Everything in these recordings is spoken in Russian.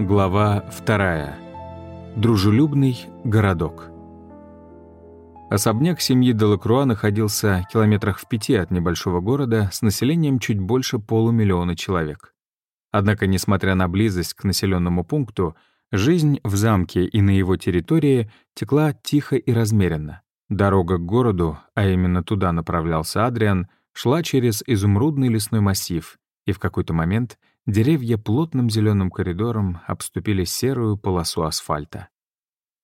Глава вторая. Дружелюбный городок. Особняк семьи Делакруа находился километрах в пяти от небольшого города с населением чуть больше полумиллиона человек. Однако, несмотря на близость к населенному пункту, жизнь в замке и на его территории текла тихо и размеренно. Дорога к городу, а именно туда направлялся Адриан, шла через изумрудный лесной массив, и в какой-то момент деревья плотным зеленым коридором обступили серую полосу асфальта.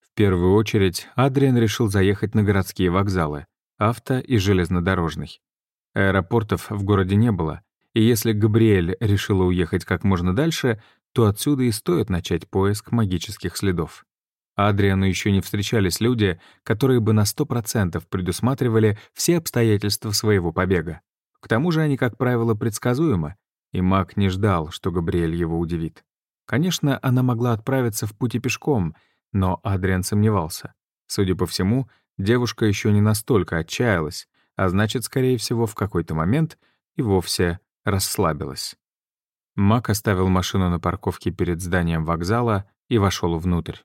В первую очередь Адриан решил заехать на городские вокзалы, авто и железнодорожный. Аэропортов в городе не было, и если Габриэль решила уехать как можно дальше, то отсюда и стоит начать поиск магических следов. Адриану еще не встречались люди, которые бы на 100% предусматривали все обстоятельства своего побега. К тому же они, как правило, предсказуемы, и маг не ждал, что Габриэль его удивит. Конечно, она могла отправиться в пути пешком, но Адриан сомневался. Судя по всему, девушка еще не настолько отчаялась, а значит, скорее всего, в какой-то момент и вовсе расслабилась. Мак оставил машину на парковке перед зданием вокзала и вошел внутрь.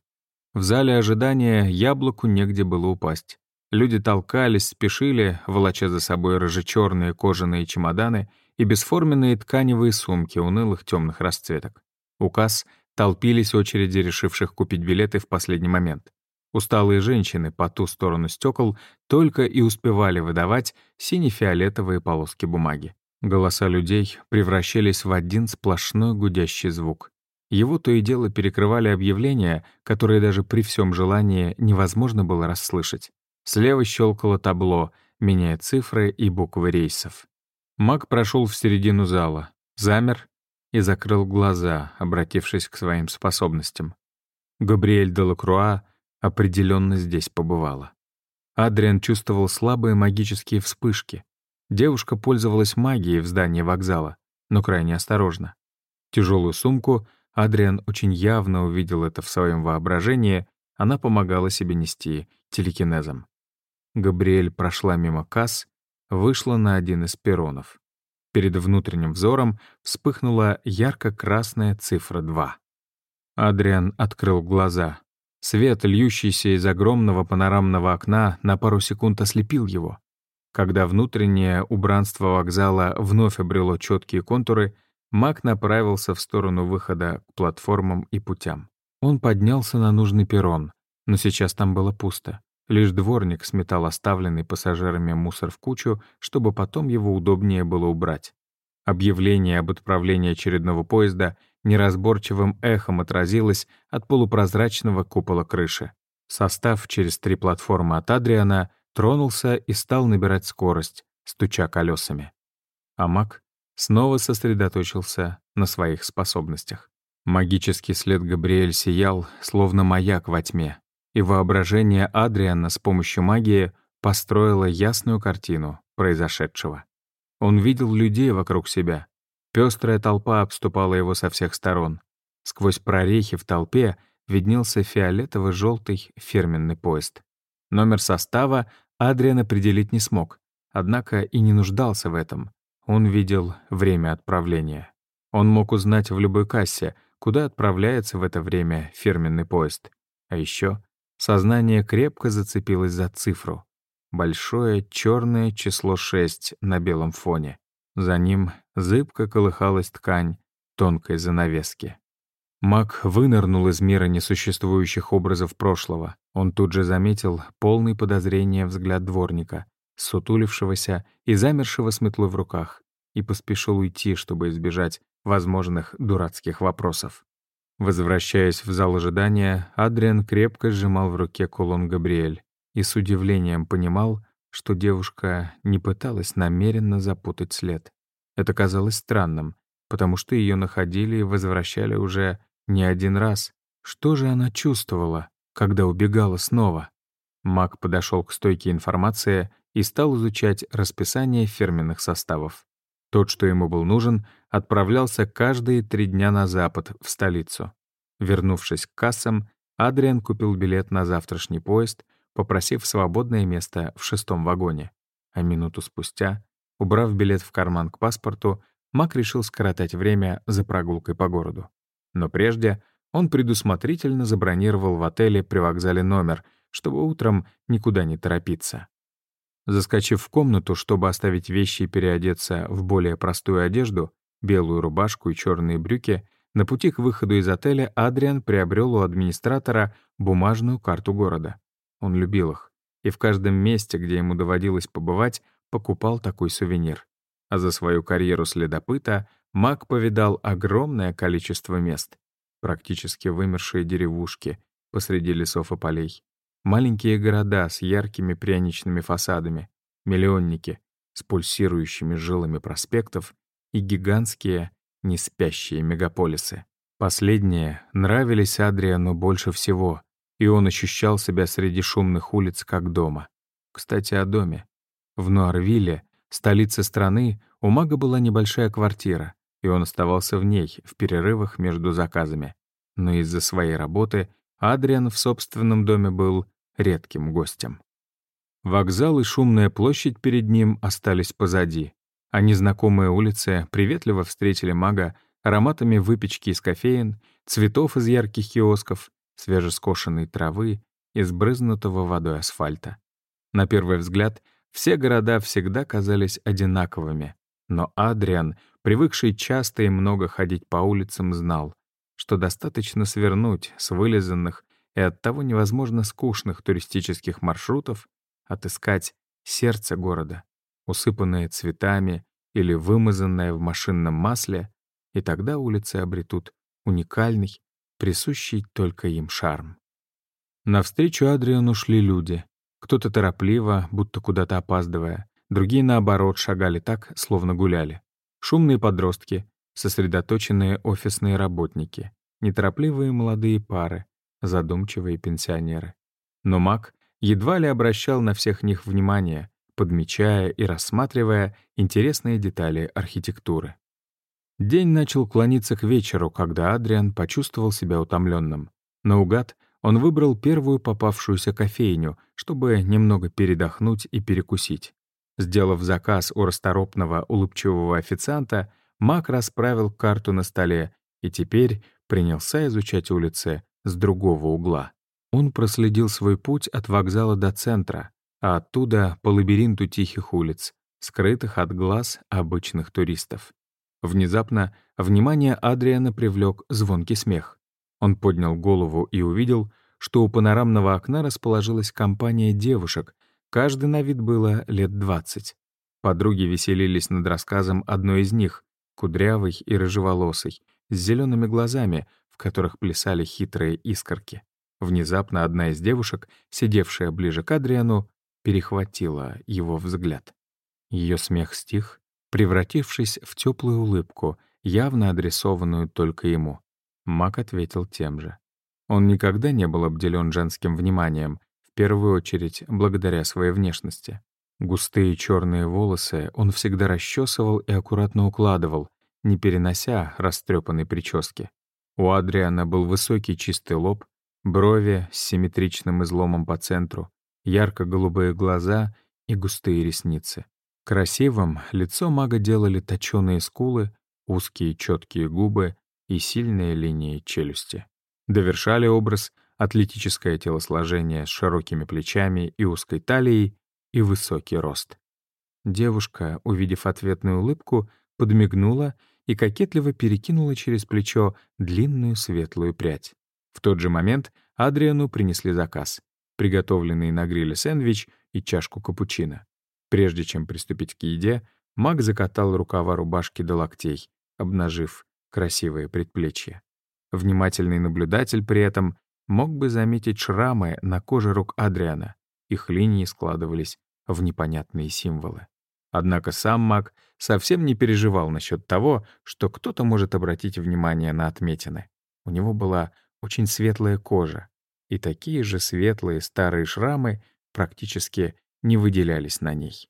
В зале ожидания яблоку негде было упасть. Люди толкались, спешили, волоча за собой рыжечерные кожаные чемоданы и бесформенные тканевые сумки унылых темных расцветок. У касс толпились очереди решивших купить билеты в последний момент. Усталые женщины по ту сторону стекол только и успевали выдавать сине-фиолетовые полоски бумаги. Голоса людей превращались в один сплошной гудящий звук. Его то и дело перекрывали объявления, которые даже при всем желании невозможно было расслышать. Слева щелкало табло, меняя цифры и буквы рейсов. Маг прошел в середину зала, замер и закрыл глаза, обратившись к своим способностям. Габриэль де Лакруа определенно здесь побывала. Адриан чувствовал слабые магические вспышки, Девушка пользовалась магией в здании вокзала, но крайне осторожно. Тяжелую сумку Адриан очень явно увидел это в своем воображении, она помогала себе нести телекинезом. Габриэль прошла мимо касс, вышла на один из перронов. Перед внутренним взором вспыхнула ярко-красная цифра 2. Адриан открыл глаза. Свет, льющийся из огромного панорамного окна, на пару секунд ослепил его. Когда внутреннее убранство вокзала вновь обрело четкие контуры, Мак направился в сторону выхода к платформам и путям. Он поднялся на нужный перрон, но сейчас там было пусто. Лишь дворник сметал оставленный пассажирами мусор в кучу, чтобы потом его удобнее было убрать. Объявление об отправлении очередного поезда неразборчивым эхом отразилось от полупрозрачного купола крыши. Состав через три платформы от Адриана тронулся и стал набирать скорость, стуча колесами. А маг снова сосредоточился на своих способностях. Магический след Габриэль сиял, словно маяк во тьме, и воображение Адриана с помощью магии построило ясную картину произошедшего. Он видел людей вокруг себя. Пестрая толпа обступала его со всех сторон. Сквозь прорехи в толпе виднелся фиолетово-желтый фирменный поезд. Номер состава Адриан определить не смог, однако и не нуждался в этом. Он видел время отправления. Он мог узнать в любой кассе, куда отправляется в это время фирменный поезд. А еще сознание крепко зацепилось за цифру. Большое черное число 6 на белом фоне. За ним зыбко колыхалась ткань тонкой занавески. Мак вынырнул из мира несуществующих образов прошлого. Он тут же заметил полный подозрения взгляд дворника, сутулившегося и замершего с метлой в руках, и поспешил уйти, чтобы избежать возможных дурацких вопросов. Возвращаясь в зал ожидания, Адриан крепко сжимал в руке кулон Габриэль и с удивлением понимал, что девушка не пыталась намеренно запутать след. Это казалось странным, потому что ее находили и возвращали уже не один раз. Что же она чувствовала, когда убегала снова? Мак подошел к стойке информации и стал изучать расписание фирменных составов. Тот, что ему был нужен, отправлялся каждые три дня на запад, в столицу. Вернувшись к кассам, Адриан купил билет на завтрашний поезд, попросив свободное место в шестом вагоне. А минуту спустя, убрав билет в карман к паспорту, Мак решил скоротать время за прогулкой по городу. Но прежде Он предусмотрительно забронировал в отеле при вокзале номер, чтобы утром никуда не торопиться. Заскочив в комнату, чтобы оставить вещи и переодеться в более простую одежду, белую рубашку и черные брюки, на пути к выходу из отеля Адриан приобрел у администратора бумажную карту города. Он любил их, и в каждом месте, где ему доводилось побывать, покупал такой сувенир. А за свою карьеру следопыта Мак повидал огромное количество мест. Практически вымершие деревушки посреди лесов и полей, Маленькие города с яркими пряничными фасадами, миллионники с пульсирующими жилами проспектов и гигантские неспящие мегаполисы. Последние нравились Адриану больше всего, и он ощущал себя среди шумных улиц как дома. Кстати, о доме. В Нуарвилле, столице страны, у мага была небольшая квартира, и он оставался в ней в перерывах между заказами. Но из-за своей работы Адриан в собственном доме был редким гостем. Вокзал и шумная площадь перед ним остались позади, а незнакомые улицы приветливо встретили мага ароматами выпечки из кофеин, цветов из ярких киосков, свежескошенной травы и сбрызнутого водой асфальта. На первый взгляд, все города всегда казались одинаковыми, но Адриан, привыкший часто и много ходить по улицам, знал, что достаточно свернуть с вылизанных и оттого невозможно скучных туристических маршрутов отыскать сердце города, усыпанное цветами или вымазанное в машинном масле, и тогда улицы обретут уникальный, присущий только им шарм. Навстречу Адриану шли люди. Кто-то торопливо, будто куда-то опаздывая, другие, наоборот, шагали так, словно гуляли. Шумные подростки, сосредоточенные офисные работники, неторопливые молодые пары, задумчивые пенсионеры. Но маг едва ли обращал на всех них внимание, подмечая и рассматривая интересные детали архитектуры. День начал клониться к вечеру, когда Адриан почувствовал себя утомленным. Наугад он выбрал первую попавшуюся кофейню, чтобы немного передохнуть и перекусить. Сделав заказ у расторопного, улыбчивого официанта, Мак расправил карту на столе и теперь принялся изучать улицы, с другого угла. Он проследил свой путь от вокзала до центра, а оттуда по лабиринту тихих улиц, скрытых от глаз обычных туристов. Внезапно внимание Адриана привлек звонкий смех. Он поднял голову и увидел, что у панорамного окна расположилась компания девушек, каждый на вид было лет двадцать. Подруги веселились над рассказом одной из них, кудрявой и рыжеволосой, с зелеными глазами, в которых плясали хитрые искорки. Внезапно одна из девушек, сидевшая ближе к Адриану, перехватила его взгляд. Ее смех стих, превратившись в теплую улыбку, явно адресованную только ему. Мак ответил тем же. Он никогда не был обделен женским вниманием, в первую очередь благодаря своей внешности. Густые черные волосы он всегда расчесывал и аккуратно укладывал, не перенося растрепанной прически. У Адриана был высокий чистый лоб, брови с симметричным изломом по центру, ярко-голубые глаза и густые ресницы. Красивым лицо мага делали точёные скулы, узкие четкие губы и сильные линии челюсти. Довершали образ атлетическое телосложение с широкими плечами и узкой талией и высокий рост. Девушка, увидев ответную улыбку, подмигнула и кокетливо перекинула через плечо длинную светлую прядь. В тот же момент Адриану принесли заказ — приготовленный на гриле сэндвич и чашку капучино. Прежде чем приступить к еде, маг закатал рукава рубашки до локтей, обнажив красивые предплечья. Внимательный наблюдатель при этом мог бы заметить шрамы на коже рук Адриана. Их линии складывались в непонятные символы. Однако сам маг совсем не переживал насчет того, что кто-то может обратить внимание на отметины. У него была очень светлая кожа, и такие же светлые старые шрамы практически не выделялись на ней.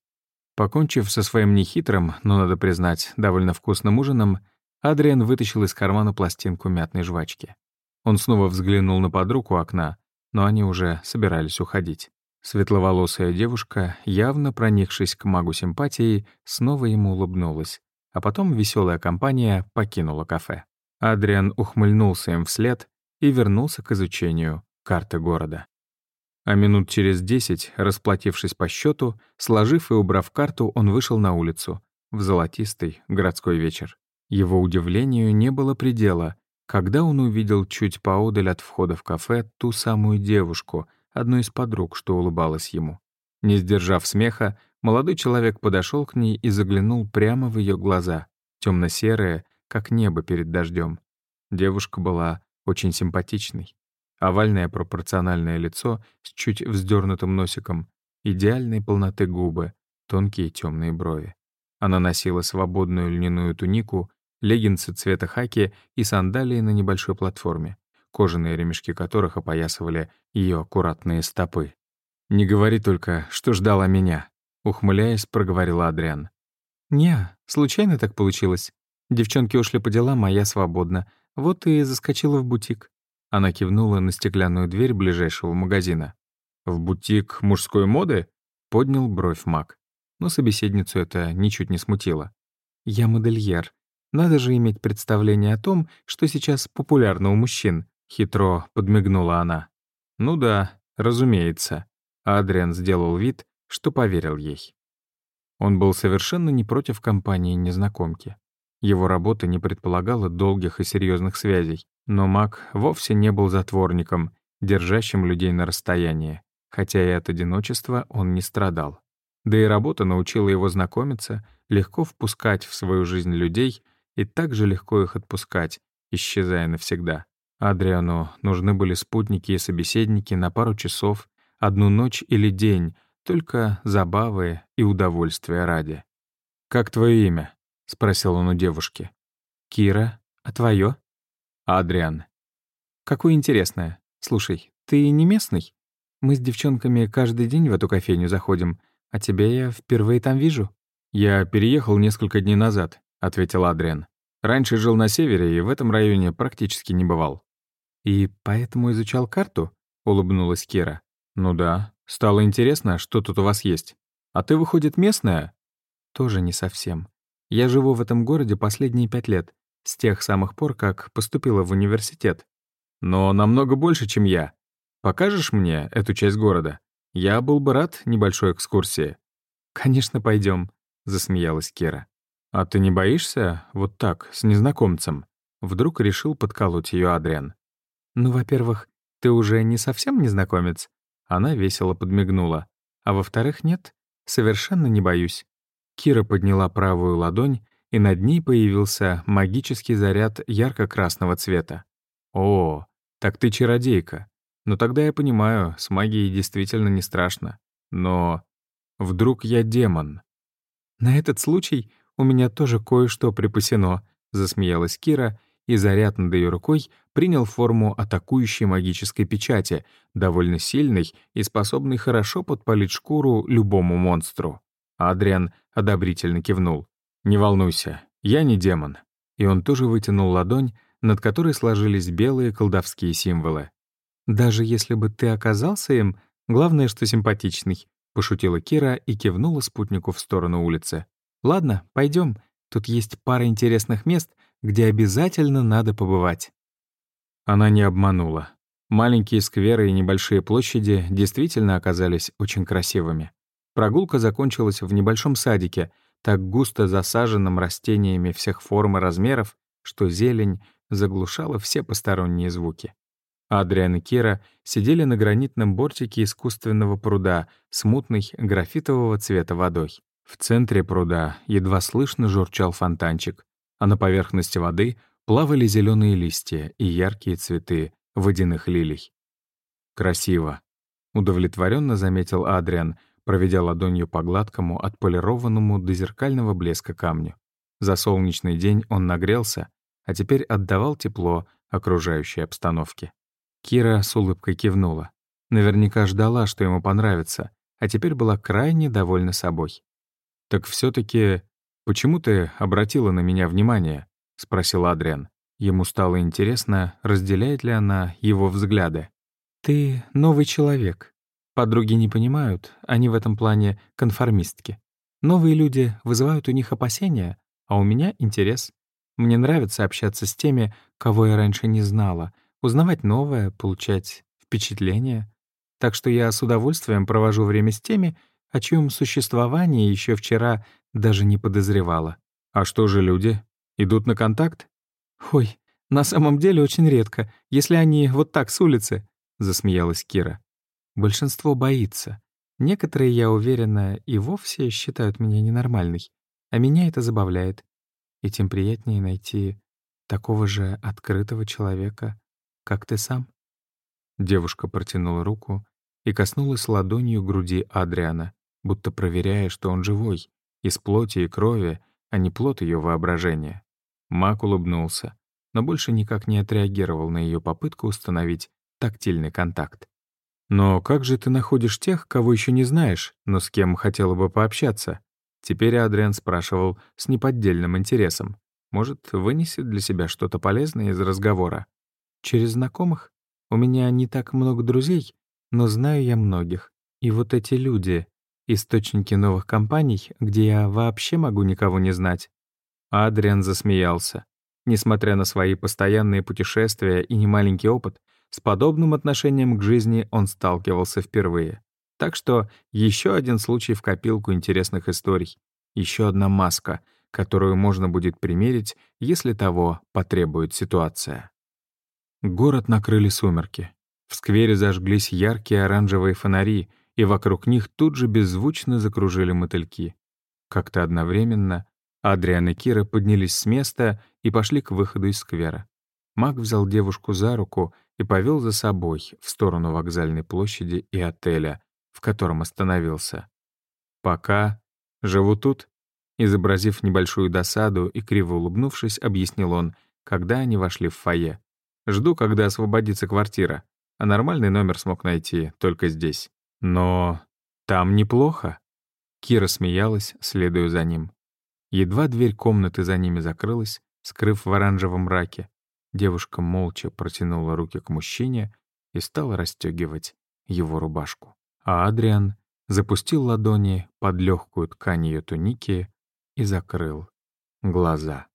Покончив со своим нехитрым, но, надо признать, довольно вкусным ужином, Адриан вытащил из кармана пластинку мятной жвачки. Он снова взглянул на подругу окна, но они уже собирались уходить. Светловолосая девушка, явно проникшись к магу симпатией, снова ему улыбнулась, а потом веселая компания покинула кафе. Адриан ухмыльнулся им вслед и вернулся к изучению карты города. А минут через десять, расплатившись по счету, сложив и убрав карту, он вышел на улицу, в золотистый городской вечер. Его удивлению не было предела, когда он увидел чуть поодаль от входа в кафе ту самую девушку, одну из подруг, что улыбалась ему. Не сдержав смеха, молодой человек подошел к ней и заглянул прямо в ее глаза, темно серые как небо перед дождем. Девушка была очень симпатичной. Овальное пропорциональное лицо с чуть вздернутым носиком, идеальной полноты губы, тонкие темные брови. Она носила свободную льняную тунику, леггинсы цвета хаки и сандалии на небольшой платформе, кожаные ремешки которых опоясывали ее аккуратные стопы. «Не говори только, что ждала меня», — ухмыляясь, проговорила Адриан. «Не, случайно так получилось. Девчонки ушли по делам, а я свободна. Вот и заскочила в бутик». Она кивнула на стеклянную дверь ближайшего магазина. «В бутик мужской моды?» — поднял бровь Мак. Но собеседницу это ничуть не смутило. «Я модельер. Надо же иметь представление о том, что сейчас популярно у мужчин», — хитро подмигнула она. «Ну да, разумеется». Адриан сделал вид, что поверил ей. Он был совершенно не против компании незнакомки. Его работа не предполагала долгих и серьезных связей, но маг вовсе не был затворником, держащим людей на расстоянии, хотя и от одиночества он не страдал. Да и работа научила его знакомиться, легко впускать в свою жизнь людей и также легко их отпускать, исчезая навсегда. Адриану нужны были спутники и собеседники на пару часов, одну ночь или день, только забавы и удовольствия ради. «Как твое имя?» — спросил он у девушки. «Кира, а твое? «Адриан». «Какое интересное. Слушай, ты не местный? Мы с девчонками каждый день в эту кофейню заходим, а тебя я впервые там вижу». «Я переехал несколько дней назад», — ответил Адриан. «Раньше жил на севере и в этом районе практически не бывал». «И поэтому изучал карту?» — улыбнулась Кира. «Ну да. Стало интересно, что тут у вас есть. А ты, выходит, местная?» «Тоже не совсем. Я живу в этом городе последние пять лет, с тех самых пор, как поступила в университет. Но намного больше, чем я. Покажешь мне эту часть города? Я был бы рад небольшой экскурсии. Конечно, пойдем, засмеялась Кира. А ты не боишься вот так, с незнакомцем? Вдруг решил подколоть ее Адриан. Ну, во-первых, ты уже не совсем незнакомец. Она весело подмигнула. А во-вторых, нет, совершенно не боюсь. Кира подняла правую ладонь, и над ней появился магический заряд ярко-красного цвета. «О, так ты чародейка. Ну тогда я понимаю, с магией действительно не страшно. Но вдруг я демон?» «На этот случай у меня тоже кое-что припасено», — засмеялась Кира, и заряд над ее рукой принял форму атакующей магической печати, довольно сильной и способной хорошо подпалить шкуру любому монстру. Адриан одобрительно кивнул. «Не волнуйся, я не демон». И он тоже вытянул ладонь, над которой сложились белые колдовские символы. «Даже если бы ты оказался им, главное, что симпатичный», — пошутила Кира и кивнула спутнику в сторону улицы. «Ладно, пойдем. Тут есть пара интересных мест, где обязательно надо побывать». Она не обманула. Маленькие скверы и небольшие площади действительно оказались очень красивыми. Прогулка закончилась в небольшом садике, так густо засаженном растениями всех форм и размеров, что зелень заглушала все посторонние звуки. Адриан и Кира сидели на гранитном бортике искусственного пруда с мутной графитового цвета водой. В центре пруда едва слышно журчал фонтанчик, а на поверхности воды плавали зеленые листья и яркие цветы водяных лилий. «Красиво», — удовлетворенно заметил Адриан, проведя ладонью по гладкому, отполированному до зеркального блеска камню. За солнечный день он нагрелся, а теперь отдавал тепло окружающей обстановке. Кира с улыбкой кивнула. Наверняка ждала, что ему понравится, а теперь была крайне довольна собой. «Так все таки почему ты обратила на меня внимание?» — спросил Адриан. Ему стало интересно, разделяет ли она его взгляды. «Ты новый человек», Подруги не понимают, они в этом плане конформистки. Новые люди вызывают у них опасения, а у меня интерес. Мне нравится общаться с теми, кого я раньше не знала, узнавать новое, получать впечатления. Так что я с удовольствием провожу время с теми, о чьем существовании еще вчера даже не подозревала. А что же люди? Идут на контакт? Ой, на самом деле очень редко, если они вот так с улицы, засмеялась Кира. Большинство боится. Некоторые, я уверена, и вовсе считают меня ненормальной, а меня это забавляет. И тем приятнее найти такого же открытого человека, как ты сам. Девушка протянула руку и коснулась ладонью груди Адриана, будто проверяя, что он живой, из плоти и крови, а не плод ее воображения. Мак улыбнулся, но больше никак не отреагировал на ее попытку установить тактильный контакт. «Но как же ты находишь тех, кого еще не знаешь, но с кем хотела бы пообщаться?» Теперь Адриан спрашивал с неподдельным интересом. Может, вынесет для себя что-то полезное из разговора? «Через знакомых? У меня не так много друзей, но знаю я многих. И вот эти люди — источники новых компаний, где я вообще могу никого не знать». Адриан засмеялся. Несмотря на свои постоянные путешествия и немаленький опыт, с подобным отношением к жизни он сталкивался впервые. Так что еще один случай в копилку интересных историй. Еще одна маска, которую можно будет примерить, если того потребует ситуация. Город накрыли сумерки. В сквере зажглись яркие оранжевые фонари, и вокруг них тут же беззвучно закружили мотыльки. Как-то одновременно Адриан и Кира поднялись с места и пошли к выходу из сквера. Маг взял девушку за руку и повел за собой в сторону вокзальной площади и отеля, в котором остановился. «Пока живу тут», изобразив небольшую досаду и криво улыбнувшись, объяснил он, когда они вошли в фойе. «Жду, когда освободится квартира, а нормальный номер смог найти только здесь. Но там неплохо». Кира смеялась, следуя за ним. Едва дверь комнаты за ними закрылась, скрыв в оранжевом мраке, девушка молча протянула руки к мужчине и стала расстегивать его рубашку а Адриан запустил ладони под легкую ткань ее туники и закрыл глаза.